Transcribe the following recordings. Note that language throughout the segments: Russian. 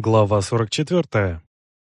Глава 44.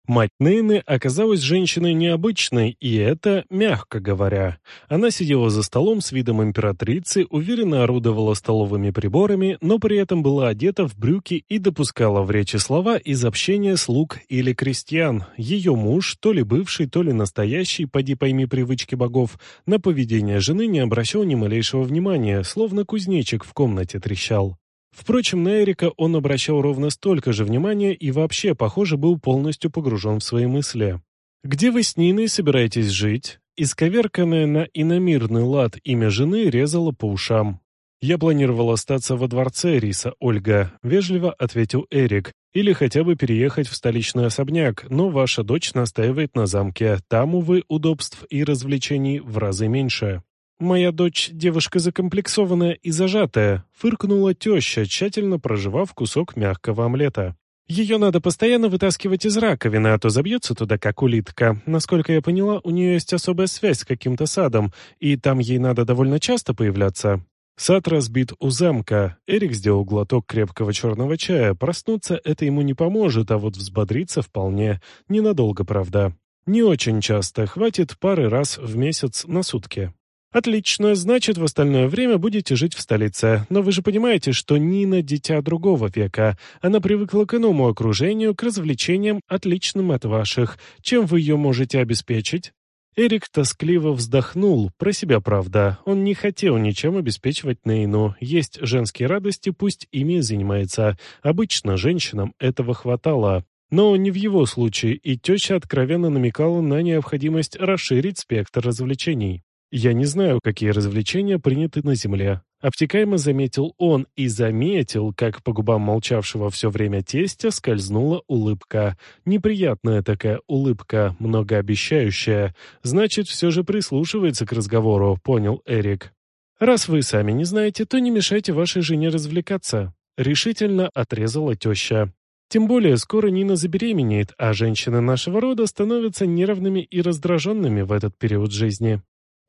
Мать Нейны оказалась женщиной необычной, и это мягко говоря. Она сидела за столом с видом императрицы, уверенно орудовала столовыми приборами, но при этом была одета в брюки и допускала в речи слова из общения слуг или крестьян. Ее муж, то ли бывший, то ли настоящий, поди пойми привычки богов, на поведение жены не обращал ни малейшего внимания, словно кузнечик в комнате трещал. Впрочем, на Эрика он обращал ровно столько же внимания и вообще, похоже, был полностью погружен в свои мысли. «Где вы с Ниной собираетесь жить?» Исковерканное на иномирный лад имя жены резало по ушам. «Я планировал остаться во дворце, Риса Ольга», — вежливо ответил Эрик, «или хотя бы переехать в столичный особняк, но ваша дочь настаивает на замке. Там, увы, удобств и развлечений в разы меньше». «Моя дочь девушка закомплексованная и зажатая», — фыркнула теща, тщательно проживав кусок мягкого омлета. «Ее надо постоянно вытаскивать из раковины, а то забьется туда, как улитка. Насколько я поняла, у нее есть особая связь с каким-то садом, и там ей надо довольно часто появляться». Сад разбит у замка. Эрик сделал глоток крепкого черного чая. Проснуться это ему не поможет, а вот взбодриться вполне. Ненадолго, правда. Не очень часто, хватит пары раз в месяц на сутки. «Отлично, значит, в остальное время будете жить в столице. Но вы же понимаете, что Нина – дитя другого века. Она привыкла к иному окружению, к развлечениям, отличным от ваших. Чем вы ее можете обеспечить?» Эрик тоскливо вздохнул, про себя правда. Он не хотел ничем обеспечивать Нейну. Есть женские радости, пусть ими занимается. Обычно женщинам этого хватало. Но не в его случае, и теща откровенно намекала на необходимость расширить спектр развлечений. «Я не знаю, какие развлечения приняты на Земле», — обтекаемо заметил он и заметил, как по губам молчавшего все время тестя скользнула улыбка. Неприятная такая улыбка, многообещающая. Значит, все же прислушивается к разговору, понял Эрик. «Раз вы сами не знаете, то не мешайте вашей жене развлекаться», — решительно отрезала теща. Тем более скоро Нина забеременеет, а женщины нашего рода становятся нервными и раздраженными в этот период жизни.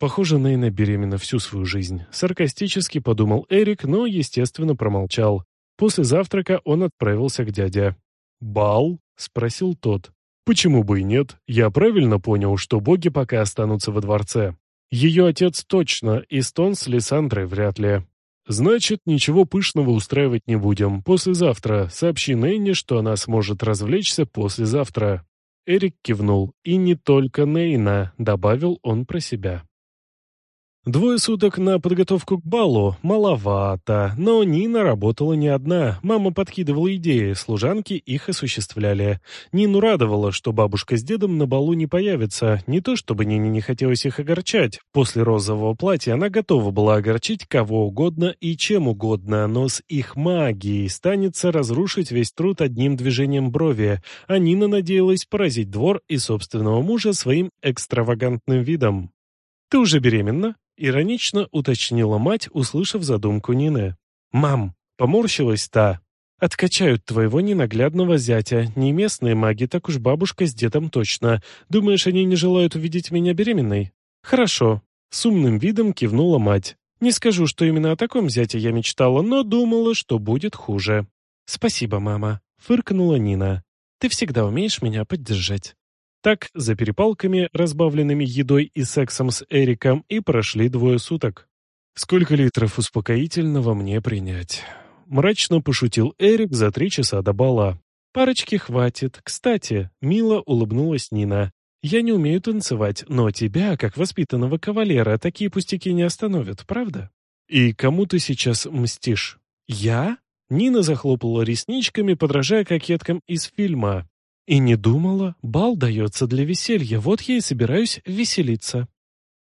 Похоже, Нейна беременна всю свою жизнь. Саркастически подумал Эрик, но, естественно, промолчал. После завтрака он отправился к дяде. «Бал?» — спросил тот. «Почему бы и нет? Я правильно понял, что боги пока останутся во дворце. Ее отец точно, и Стон с Лиссандрой вряд ли. Значит, ничего пышного устраивать не будем. Послезавтра. Сообщи Нейне, что она сможет развлечься послезавтра». Эрик кивнул. «И не только Нейна», — добавил он про себя. Двое суток на подготовку к балу маловато, но Нина работала не одна. Мама подкидывала идеи, служанки их осуществляли. Нину радовало, что бабушка с дедом на балу не появятся. Не то чтобы Нине не хотелось их огорчать. После розового платья она готова была огорчить кого угодно и чем угодно, но с их магией станется разрушить весь труд одним движением брови. А Нина надеялась поразить двор и собственного мужа своим экстравагантным видом. «Ты уже беременна?» Иронично уточнила мать, услышав задумку Нины. «Мам!» — поморщилась та. «Откачают твоего ненаглядного зятя. Не местные маги, так уж бабушка с дедом точно. Думаешь, они не желают увидеть меня беременной?» «Хорошо». С умным видом кивнула мать. «Не скажу, что именно о таком зяте я мечтала, но думала, что будет хуже». «Спасибо, мама», — фыркнула Нина. «Ты всегда умеешь меня поддержать». Так, за перепалками, разбавленными едой и сексом с Эриком, и прошли двое суток. «Сколько литров успокоительного мне принять?» Мрачно пошутил Эрик за три часа до бала. «Парочки хватит. Кстати», — мило улыбнулась Нина. «Я не умею танцевать, но тебя, как воспитанного кавалера, такие пустяки не остановят, правда?» «И кому ты сейчас мстишь?» «Я?» Нина захлопала ресничками, подражая кокеткам из фильма. И не думала, бал дается для веселья, вот я и собираюсь веселиться.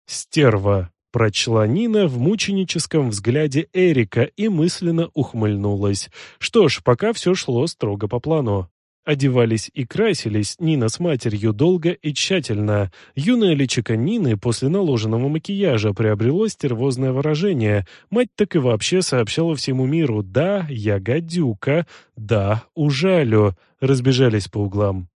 «Стерва!» — прочла Нина в мученическом взгляде Эрика и мысленно ухмыльнулась. Что ж, пока все шло строго по плану. Одевались и красились Нина с матерью долго и тщательно. Юное личико Нины после наложенного макияжа приобрело стервозное выражение. Мать так и вообще сообщала всему миру «Да, я гадюка», «Да, ужалю». Разбежались по углам.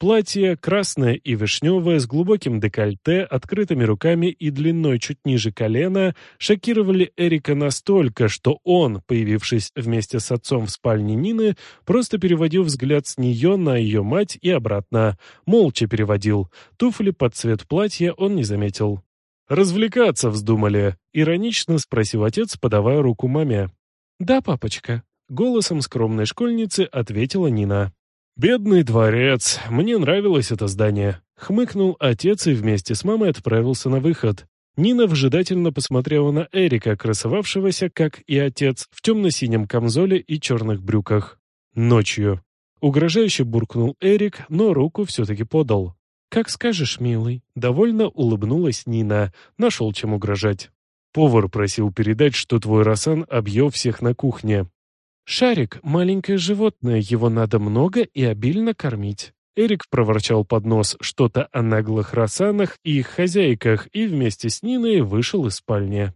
Платье красное и вишневое с глубоким декольте, открытыми руками и длиной чуть ниже колена шокировали Эрика настолько, что он, появившись вместе с отцом в спальне Нины, просто переводил взгляд с нее на ее мать и обратно. Молча переводил. Туфли под цвет платья он не заметил. «Развлекаться вздумали?» — иронично спросил отец, подавая руку маме. «Да, папочка», — голосом скромной школьницы ответила Нина. «Бедный дворец. Мне нравилось это здание». Хмыкнул отец и вместе с мамой отправился на выход. Нина вжидательно посмотрела на Эрика, красовавшегося, как и отец, в темно-синем камзоле и черных брюках. Ночью. Угрожающе буркнул Эрик, но руку все-таки подал. «Как скажешь, милый», — довольно улыбнулась Нина. Нашел чем угрожать. Повар просил передать, что твой Росан объел всех на кухне. «Шарик — маленькое животное, его надо много и обильно кормить». Эрик проворчал под нос что-то о наглых росанах и их хозяйках и вместе с Ниной вышел из спальни.